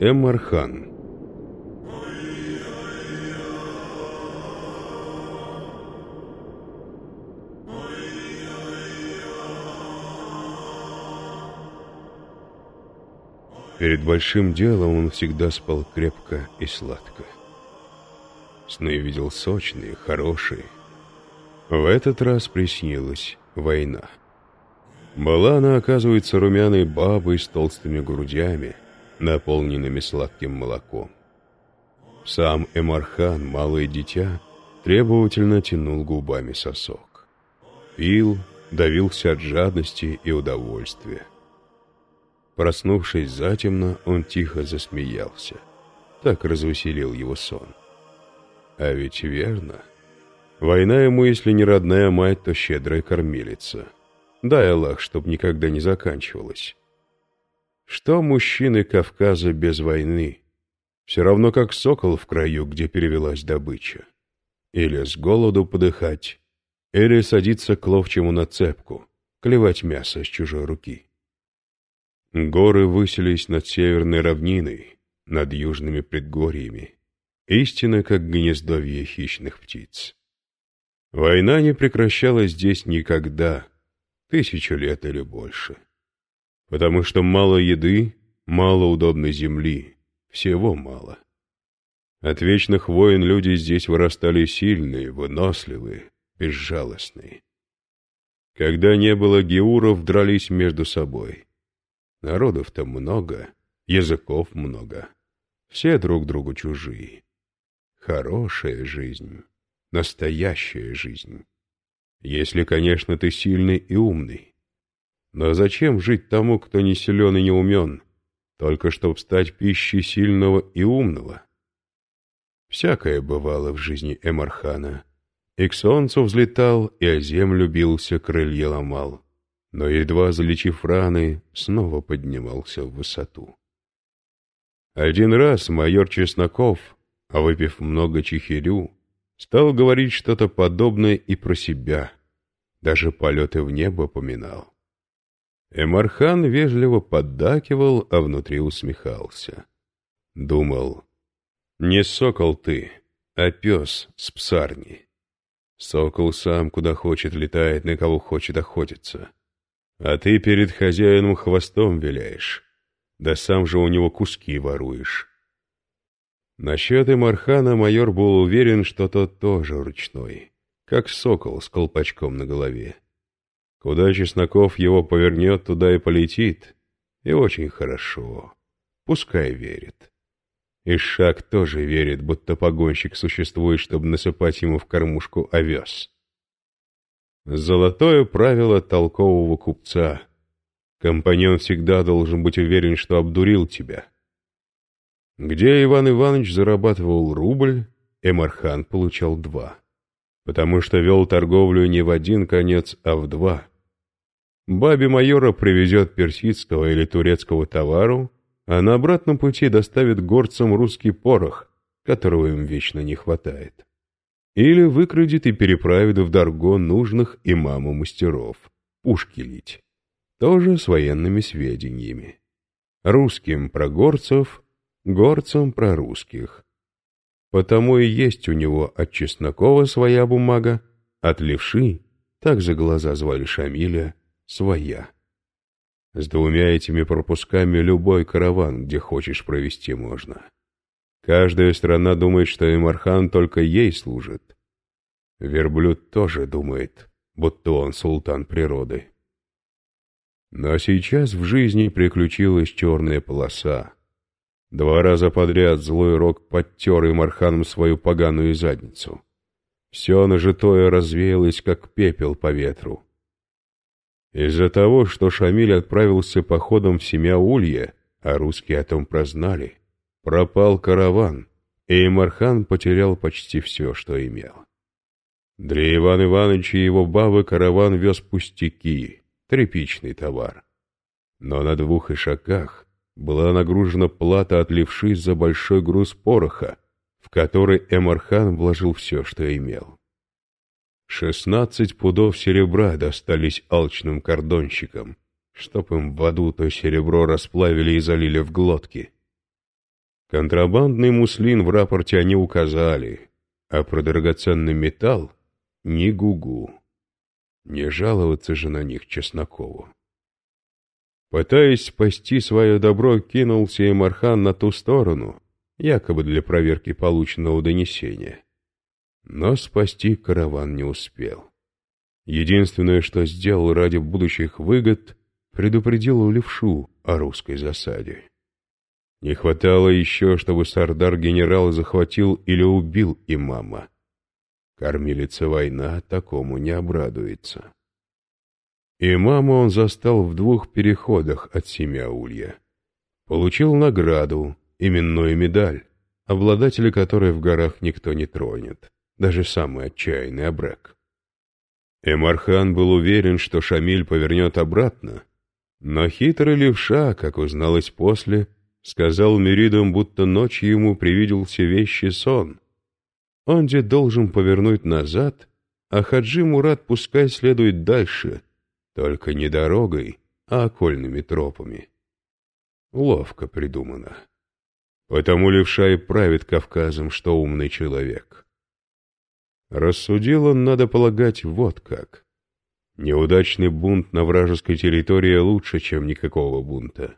Эмархан Перед большим делом он всегда спал крепко и сладко. Сны видел сочные, хорошие. В этот раз приснилась война. Была она, оказывается, румяной бабой с толстыми грудями, наполненными сладким молоком. Сам Эмархан, малое дитя, требовательно тянул губами сосок. Пил, давился от жадности и удовольствия. Проснувшись затемно, он тихо засмеялся. Так развеселил его сон. А ведь верно. Война ему, если не родная мать, то щедрая кормилица. Дай Аллах, чтоб никогда не заканчивалась. Что мужчины Кавказа без войны? Все равно как сокол в краю, где перевелась добыча. Или с голоду подыхать, или садиться к ловчему на цепку, клевать мясо с чужой руки. Горы высились над северной равниной, над южными предгорьями, истинно как гнездовье хищных птиц. Война не прекращалась здесь никогда, тысячу лет или больше. Потому что мало еды, мало удобной земли, всего мало. От вечных войн люди здесь вырастали сильные, выносливые, безжалостные. Когда не было геуров, дрались между собой. Народов-то много, языков много. Все друг другу чужие. Хорошая жизнь, настоящая жизнь. Если, конечно, ты сильный и умный. Но зачем жить тому, кто не силен и не умен, только чтоб стать пищей сильного и умного? Всякое бывало в жизни Эмархана. И к солнцу взлетал, и о землю бился, крылья ломал но, едва залечив раны, снова поднимался в высоту. Один раз майор Чесноков, выпив много чехирю, стал говорить что-то подобное и про себя, даже полеты в небо поминал. Эмархан вежливо поддакивал, а внутри усмехался. Думал, не сокол ты, а пес с псарни. Сокол сам куда хочет летает, на кого хочет охотиться. А ты перед хозяином хвостом виляешь, да сам же у него куски воруешь. Насчет Имархана майор был уверен, что тот тоже ручной, как сокол с колпачком на голове. Куда Чесноков его повернет, туда и полетит. И очень хорошо. Пускай верит. Ишак тоже верит, будто погонщик существует, чтобы насыпать ему в кормушку овес. Золотое правило толкового купца. Компаньон всегда должен быть уверен, что обдурил тебя. Где Иван Иванович зарабатывал рубль, Эмархан получал два, потому что вел торговлю не в один конец, а в два. Бабе майора привезет персидского или турецкого товару, а на обратном пути доставит горцам русский порох, которого им вечно не хватает или выкрадет и переправит в Дарго нужных имаму мастеров, пушки лить, тоже с военными сведениями. Русским про горцев, горцам про русских. Потому и есть у него от Чеснокова своя бумага, от Левши, так за глаза звали Шамиля, своя. С двумя этими пропусками любой караван, где хочешь провести, можно. Каждая страна думает, что Эмархан только ей служит. Верблюд тоже думает, будто он султан природы. Но сейчас в жизни приключилась черная полоса. Два раза подряд злой рок подтер Эмарханом свою поганую задницу. Все нажитое развеялось, как пепел по ветру. Из-за того, что Шамиль отправился походом в семя Улья, а русские о том прознали, Пропал караван, и Мархан потерял почти все, что имел. Для Ивана Ивановича и его бабы караван вез пустяки, тряпичный товар. Но на двух ишаках была нагружена плата, отлившись за большой груз пороха, в который Эмархан вложил все, что имел. Шестнадцать пудов серебра достались алчным кордонщикам, чтоб им в аду то серебро расплавили и залили в глотки. Контрабандный муслин в рапорте они указали, а про драгоценный металл — ни гугу. Не жаловаться же на них Чеснокову. Пытаясь спасти свое добро, кинулся и Мархан на ту сторону, якобы для проверки полученного донесения. Но спасти караван не успел. Единственное, что сделал ради будущих выгод, предупредил левшу о русской засаде. Не хватало еще, чтобы сардар-генерал захватил или убил имама. Кормилица война такому не обрадуется. Имама он застал в двух переходах от Семяулья. Получил награду, именную медаль, обладателя которой в горах никто не тронет, даже самый отчаянный обрек. Эмархан был уверен, что Шамиль повернет обратно, но хитрый левша, как узналось после, сказал Меридам, будто ночью ему привиделся вещий сон. Он где должен повернуть назад, а Хаджи Мурат пускай следует дальше, только не дорогой, а окольными тропами. Ловко придумано. Потому левша и правит Кавказом, что умный человек. Рассудил он, надо полагать, вот как. Неудачный бунт на вражеской территории лучше, чем никакого бунта.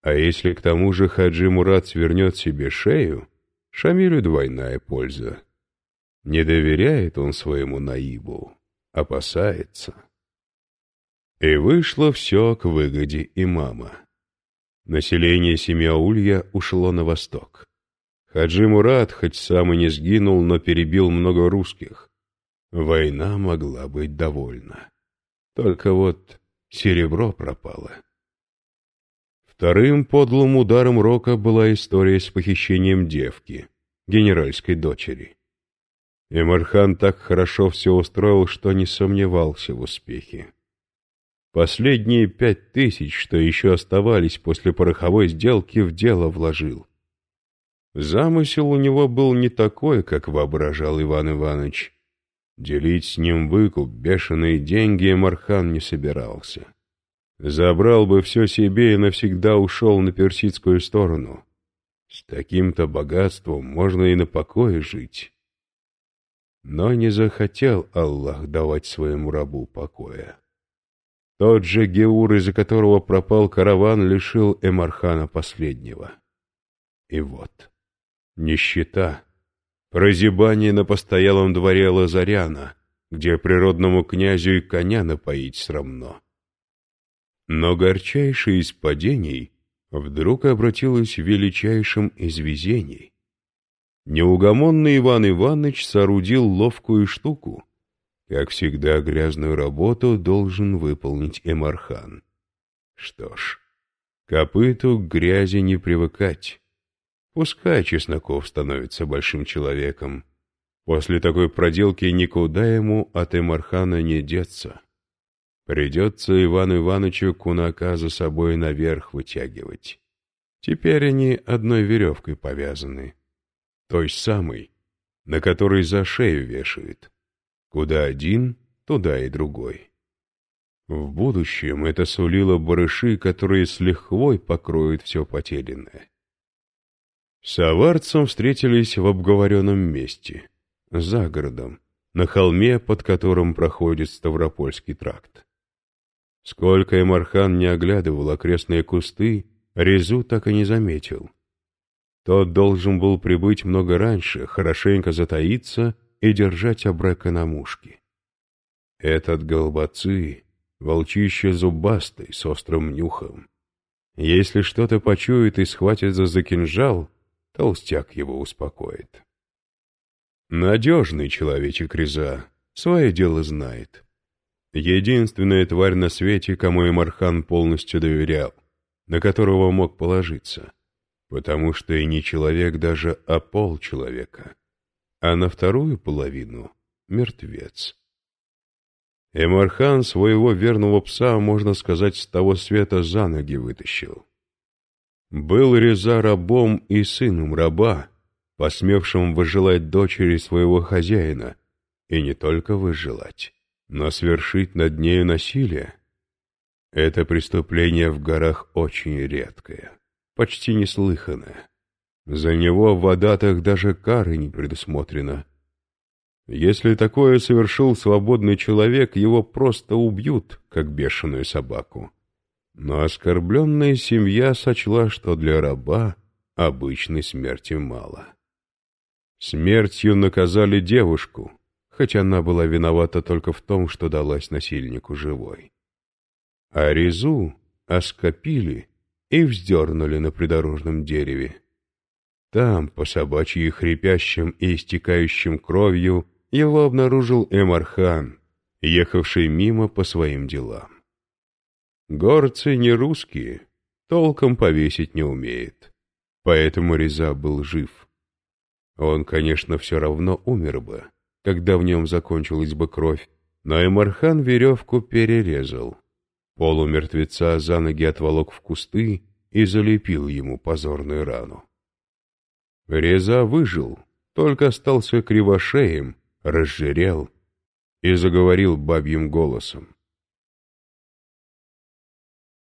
А если к тому же Хаджи Мурат свернет себе шею, Шамилю двойная польза. Не доверяет он своему наибу, опасается. И вышло все к выгоде имама. Население Семяулья ушло на восток. Хаджи Мурат хоть сам и не сгинул, но перебил много русских. Война могла быть довольна. Только вот серебро пропало. Вторым подлым ударом Рока была история с похищением девки, генеральской дочери. Эмархан так хорошо все устроил, что не сомневался в успехе. Последние пять тысяч, что еще оставались после пороховой сделки, в дело вложил. Замысел у него был не такой, как воображал Иван Иванович. Делить с ним выкуп, бешеные деньги Эмархан не собирался. Забрал бы все себе и навсегда ушел на персидскую сторону. С таким-то богатством можно и на покое жить. Но не захотел Аллах давать своему рабу покоя. Тот же Геур, из-за которого пропал караван, лишил Эмархана последнего. И вот, нищета, прозябание на постоялом дворе Лазаряна, где природному князю и коня напоить срамно. Но горчайшее из падений вдруг обратилось в величайшем из везений. Неугомонный Иван Иванович соорудил ловкую штуку. Как всегда, грязную работу должен выполнить Эмархан. Что ж, копыту к грязи не привыкать. Пускай Чесноков становится большим человеком. После такой проделки никуда ему от Эмархана не деться. Придется Ивану Ивановичу кунака за собой наверх вытягивать. Теперь они одной веревкой повязаны. Той самой, на которой за шею вешают. Куда один, туда и другой. В будущем это сулило барыши, которые с лихвой покроют все потерянное. С аварцем встретились в обговоренном месте, за городом, на холме, под которым проходит Ставропольский тракт. Сколько Эмархан не оглядывал окрестные кусты, Резу так и не заметил. Тот должен был прибыть много раньше, хорошенько затаиться и держать Абрека на мушке. Этот голбацы — волчище зубастый, с острым нюхом. Если что-то почует и схватится за кинжал, толстяк его успокоит. Надежный человечек Реза, свое дело знает. Единственная тварь на свете, кому Эмархан полностью доверял, на которого мог положиться, потому что и не человек даже, а пол человека, а на вторую половину — мертвец. Эмархан своего верного пса, можно сказать, с того света за ноги вытащил. Был Реза рабом и сыном раба, посмевшим выжелать дочери своего хозяина, и не только выжелать но свершить над нею насилие — это преступление в горах очень редкое, почти неслыханное. За него в Адатах даже кары не предусмотрено. Если такое совершил свободный человек, его просто убьют, как бешеную собаку. Но оскорбленная семья сочла, что для раба обычной смерти мало. Смертью наказали девушку, хоть она была виновата только в том, что далась насильнику живой. А Резу оскопили и вздернули на придорожном дереве. Там, по собачьи хрипящим и истекающим кровью, его обнаружил Эмархан, ехавший мимо по своим делам. Горцы не русские, толком повесить не умеет, поэтому Реза был жив. Он, конечно, все равно умер бы, когда в нем закончилась бы кровь, но Эмархан веревку перерезал. Полумертвеца за ноги отволок в кусты и залепил ему позорную рану. Реза выжил, только остался кривошеем, разжирел и заговорил бабьим голосом.